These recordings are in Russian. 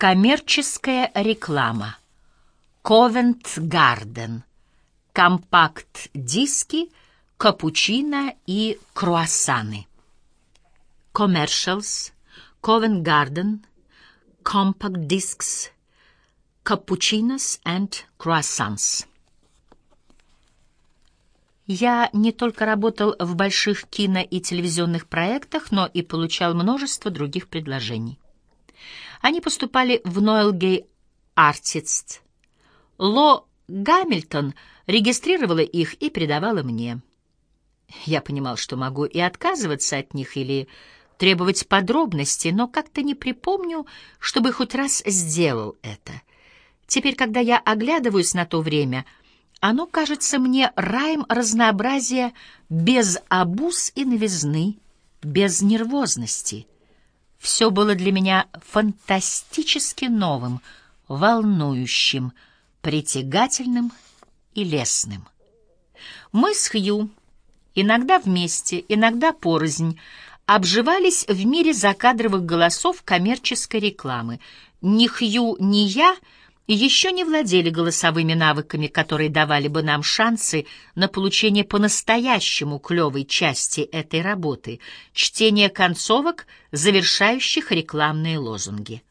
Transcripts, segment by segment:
Коммерческая реклама. Ковент Гарден. Компакт-диски, капучино и круассаны. Commercials. Covent Garden. Compact discs. Cappuccinos and croissants. Я не только работал в больших кино и телевизионных проектах, но и получал множество других предложений. Они поступали в Нойлгей Артист. Ло Гамильтон регистрировала их и передавала мне. Я понимал, что могу и отказываться от них или требовать подробностей, но как-то не припомню, чтобы хоть раз сделал это. Теперь, когда я оглядываюсь на то время — оно кажется мне раем разнообразия без обуз и новизны, без нервозности. Все было для меня фантастически новым, волнующим, притягательным и лесным. Мы с Хью, иногда вместе, иногда порознь, обживались в мире закадровых голосов коммерческой рекламы. Ни Хью, ни я — еще не владели голосовыми навыками, которые давали бы нам шансы на получение по-настоящему клевой части этой работы — чтение концовок, завершающих рекламные лозунги.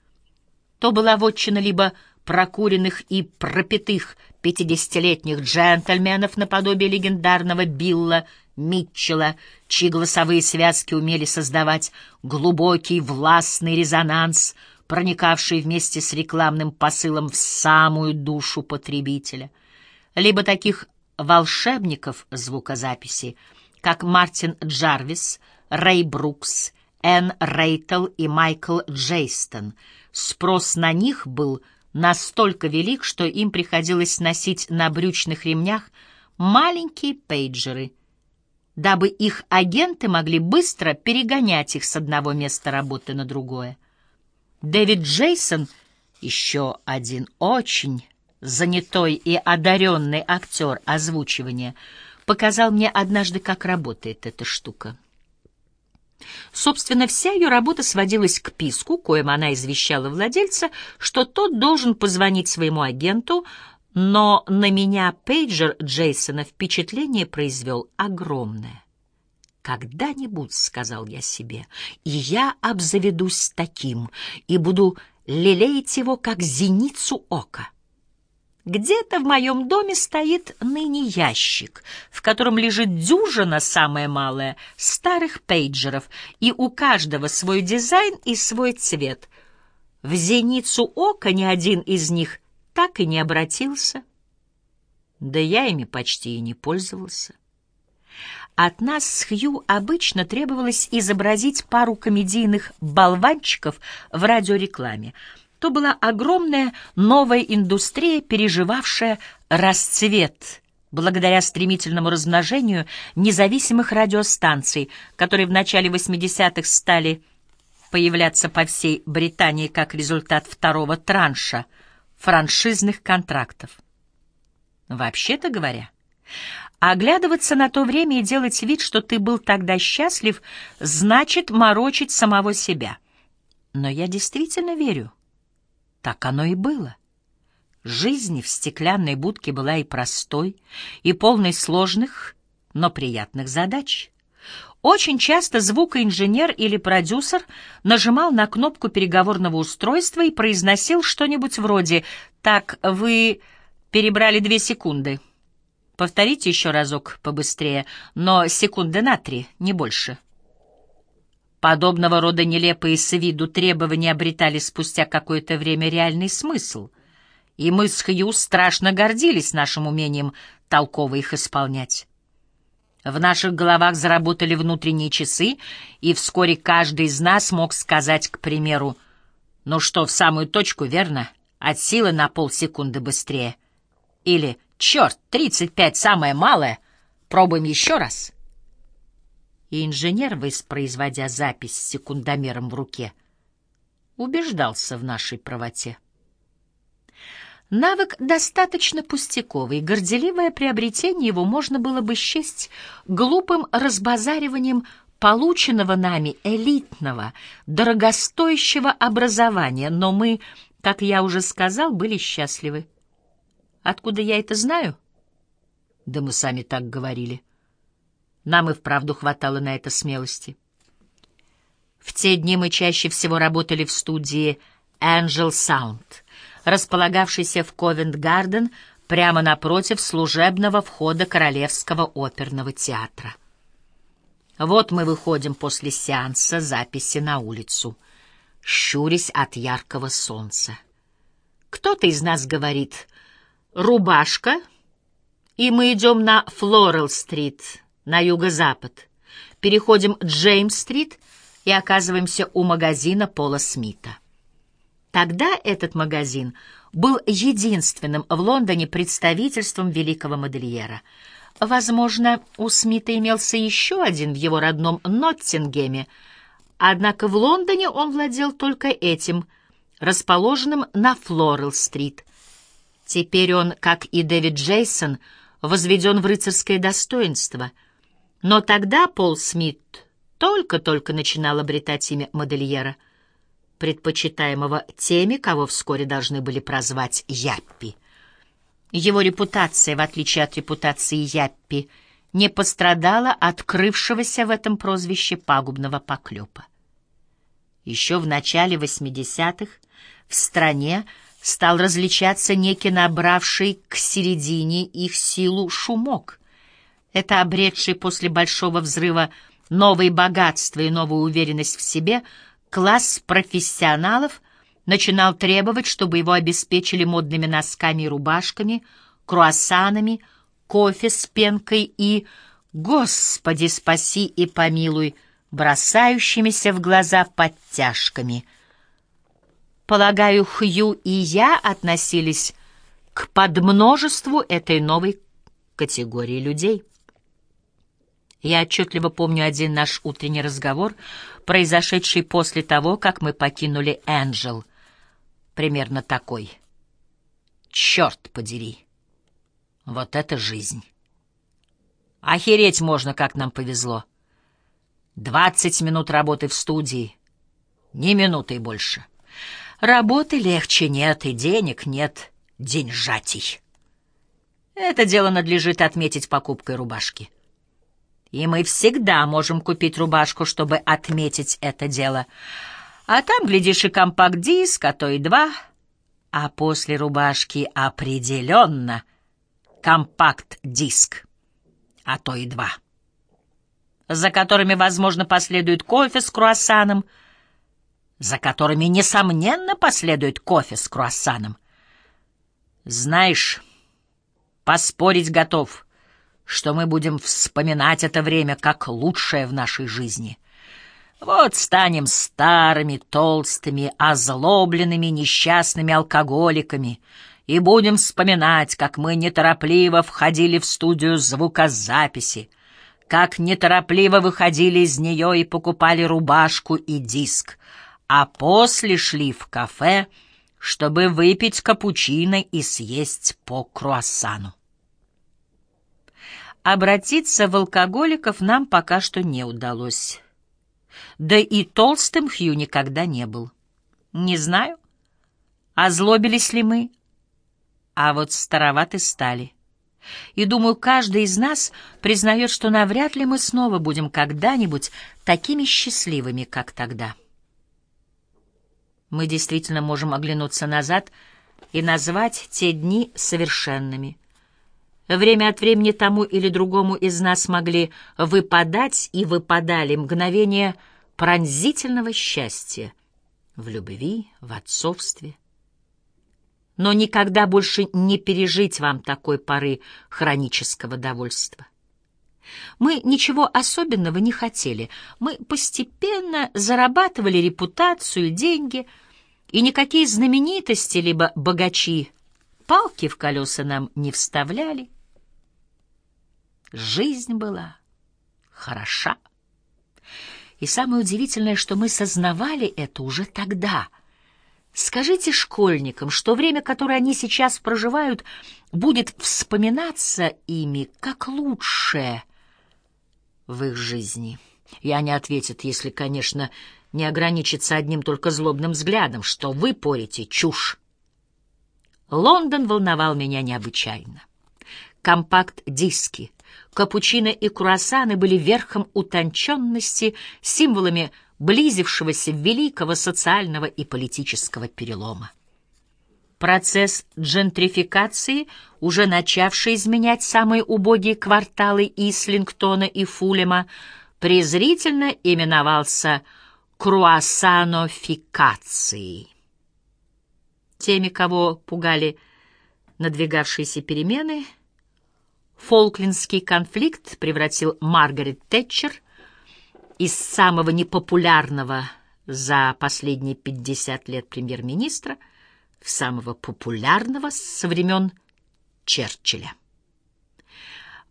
То была вотчина либо прокуренных и пропитых пятидесятилетних джентльменов наподобие легендарного Билла Митчелла, чьи голосовые связки умели создавать глубокий властный резонанс — проникавший вместе с рекламным посылом в самую душу потребителя, либо таких волшебников звукозаписи, как Мартин Джарвис, Рэй Брукс, Энн Рейтл и Майкл Джейстон. Спрос на них был настолько велик, что им приходилось носить на брючных ремнях маленькие пейджеры, дабы их агенты могли быстро перегонять их с одного места работы на другое. Дэвид Джейсон, еще один очень занятой и одаренный актер озвучивания, показал мне однажды, как работает эта штука. Собственно, вся ее работа сводилась к писку, коим она извещала владельца, что тот должен позвонить своему агенту, но на меня пейджер Джейсона впечатление произвел огромное. «Когда-нибудь, — сказал я себе, — и я обзаведусь таким и буду лелеять его, как зеницу ока». Где-то в моем доме стоит ныне ящик, в котором лежит дюжина, самая малая, старых пейджеров, и у каждого свой дизайн и свой цвет. В зеницу ока ни один из них так и не обратился. Да я ими почти и не пользовался. От нас с Хью обычно требовалось изобразить пару комедийных болванчиков в радиорекламе. То была огромная новая индустрия, переживавшая расцвет благодаря стремительному размножению независимых радиостанций, которые в начале 80-х стали появляться по всей Британии как результат второго транша франшизных контрактов. Вообще-то говоря, Оглядываться на то время и делать вид, что ты был тогда счастлив, значит морочить самого себя. Но я действительно верю. Так оно и было. Жизнь в стеклянной будке была и простой, и полной сложных, но приятных задач. Очень часто звукоинженер или продюсер нажимал на кнопку переговорного устройства и произносил что-нибудь вроде «Так, вы перебрали две секунды». Повторите еще разок побыстрее, но секунды на три, не больше. Подобного рода нелепые с виду требования обретали спустя какое-то время реальный смысл, и мы с Хью страшно гордились нашим умением толково их исполнять. В наших головах заработали внутренние часы, и вскоре каждый из нас мог сказать, к примеру, «Ну что, в самую точку, верно? От силы на полсекунды быстрее». Или Черт, тридцать пять самое малое. Пробуем еще раз. И инженер, воспроизводя запись с секундомером в руке, убеждался в нашей правоте. Навык достаточно пустяковый, горделивое приобретение его можно было бы счесть глупым разбазариванием полученного нами элитного, дорогостоящего образования, но мы как я уже сказал, были счастливы. Откуда я это знаю? Да мы сами так говорили. Нам и вправду хватало на это смелости. В те дни мы чаще всего работали в студии Angel Sound, располагавшейся в Ковент-Гарден прямо напротив служебного входа Королевского оперного театра. Вот мы выходим после сеанса записи на улицу, щурясь от яркого солнца. Кто-то из нас говорит «рубашка», и мы идем на Флорел-стрит, на юго-запад, переходим Джеймс-стрит и оказываемся у магазина Пола Смита. Тогда этот магазин был единственным в Лондоне представительством великого модельера — Возможно, у Смита имелся еще один в его родном Ноттингеме, однако в Лондоне он владел только этим, расположенным на Флорел-стрит. Теперь он, как и Дэвид Джейсон, возведен в рыцарское достоинство. Но тогда Пол Смит только-только начинал обретать имя модельера, предпочитаемого теми, кого вскоре должны были прозвать Яппи. Его репутация, в отличие от репутации Яппи, не пострадала от крывшегося в этом прозвище пагубного поклепа. Еще в начале 80-х в стране стал различаться некий набравший к середине их силу шумок. Это обретший после большого взрыва новые богатства и новую уверенность в себе класс профессионалов — начинал требовать, чтобы его обеспечили модными носками и рубашками, круассанами, кофе с пенкой и, Господи, спаси и помилуй, бросающимися в глаза подтяжками. Полагаю, Хью и я относились к подмножеству этой новой категории людей. Я отчетливо помню один наш утренний разговор, произошедший после того, как мы покинули Энджел примерно такой. Черт подери! Вот это жизнь! Охереть можно, как нам повезло. Двадцать минут работы в студии, ни минуты больше. Работы легче нет, и денег нет, деньжатей. Это дело надлежит отметить покупкой рубашки. И мы всегда можем купить рубашку, чтобы отметить это дело — а там, глядишь, и компакт-диск, а то и два. А после рубашки определенно компакт-диск, а то и два. За которыми, возможно, последует кофе с круассаном, за которыми, несомненно, последует кофе с круассаном. Знаешь, поспорить готов, что мы будем вспоминать это время как лучшее в нашей жизни — вот станем старыми, толстыми, озлобленными, несчастными алкоголиками и будем вспоминать, как мы неторопливо входили в студию звукозаписи, как неторопливо выходили из нее и покупали рубашку и диск, а после шли в кафе, чтобы выпить капучино и съесть по круассану. Обратиться в алкоголиков нам пока что не удалось. Да и толстым Хью никогда не был. Не знаю, озлобились ли мы, а вот староваты стали. И думаю, каждый из нас признает, что навряд ли мы снова будем когда-нибудь такими счастливыми, как тогда. Мы действительно можем оглянуться назад и назвать те дни совершенными. Время от времени тому или другому из нас могли выпадать и выпадали мгновения пронзительного счастья в любви, в отцовстве. Но никогда больше не пережить вам такой поры хронического довольства. Мы ничего особенного не хотели. Мы постепенно зарабатывали репутацию, деньги, и никакие знаменитости либо богачи палки в колеса нам не вставляли. Жизнь была хороша. И самое удивительное, что мы сознавали это уже тогда. Скажите школьникам, что время, которое они сейчас проживают, будет вспоминаться ими как лучшее в их жизни. И они ответят, если, конечно, не ограничится одним только злобным взглядом, что вы порите чушь. Лондон волновал меня необычайно. Компакт-диски, капучино и круассаны были верхом утонченности, символами близившегося великого социального и политического перелома. Процесс джентрификации, уже начавший изменять самые убогие кварталы Ислингтона и Фулема, презрительно именовался круассанофикацией. Теми, кого пугали надвигавшиеся перемены, Фолклендский конфликт превратил Маргарет Тэтчер из самого непопулярного за последние 50 лет премьер-министра самого популярного со времен Черчилля.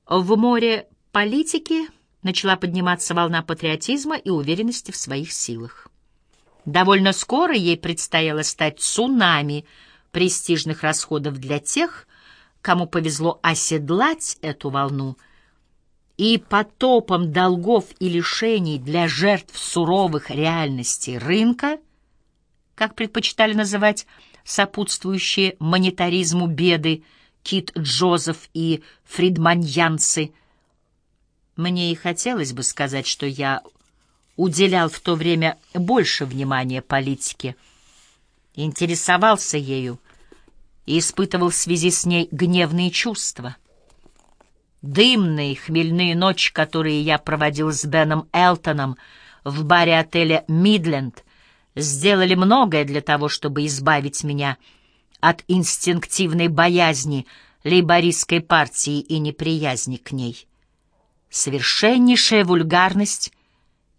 В море политики начала подниматься волна патриотизма и уверенности в своих силах. Довольно скоро ей предстояло стать цунами престижных расходов для тех, кому повезло оседлать эту волну, и потопом долгов и лишений для жертв суровых реальностей рынка, как предпочитали называть сопутствующие монетаризму беды Кит Джозеф и фридманьянцы – мне и хотелось бы сказать, что я уделял в то время больше внимания политике, интересовался ею и испытывал в связи с ней гневные чувства. Дымные, хмельные ночи, которые я проводил с Беном Элтоном в баре отеля «Мидленд», сделали многое для того, чтобы избавить меня от инстинктивной боязни лейбористской партии и неприязни к ней совершеннейшая вульгарность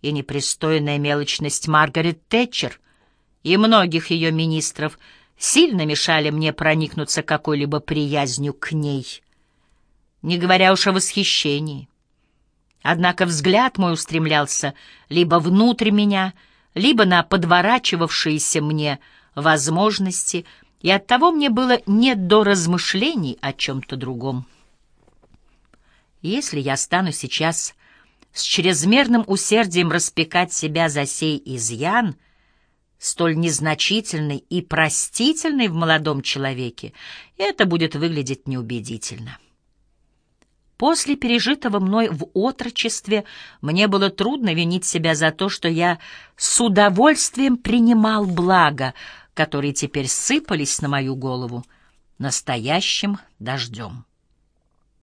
и непристойная мелочность Маргарет Тэтчер и многих ее министров сильно мешали мне проникнуться какой-либо приязнью к ней, не говоря уж о восхищении. Однако взгляд мой устремлялся либо внутрь меня, либо на подворачивавшиеся мне возможности, и оттого мне было не до размышлений о чем-то другом. Если я стану сейчас с чрезмерным усердием распекать себя за сей изъян, столь незначительный и простительный в молодом человеке, это будет выглядеть неубедительно. После пережитого мной в отрочестве мне было трудно винить себя за то, что я с удовольствием принимал блага, которые теперь сыпались на мою голову настоящим дождем.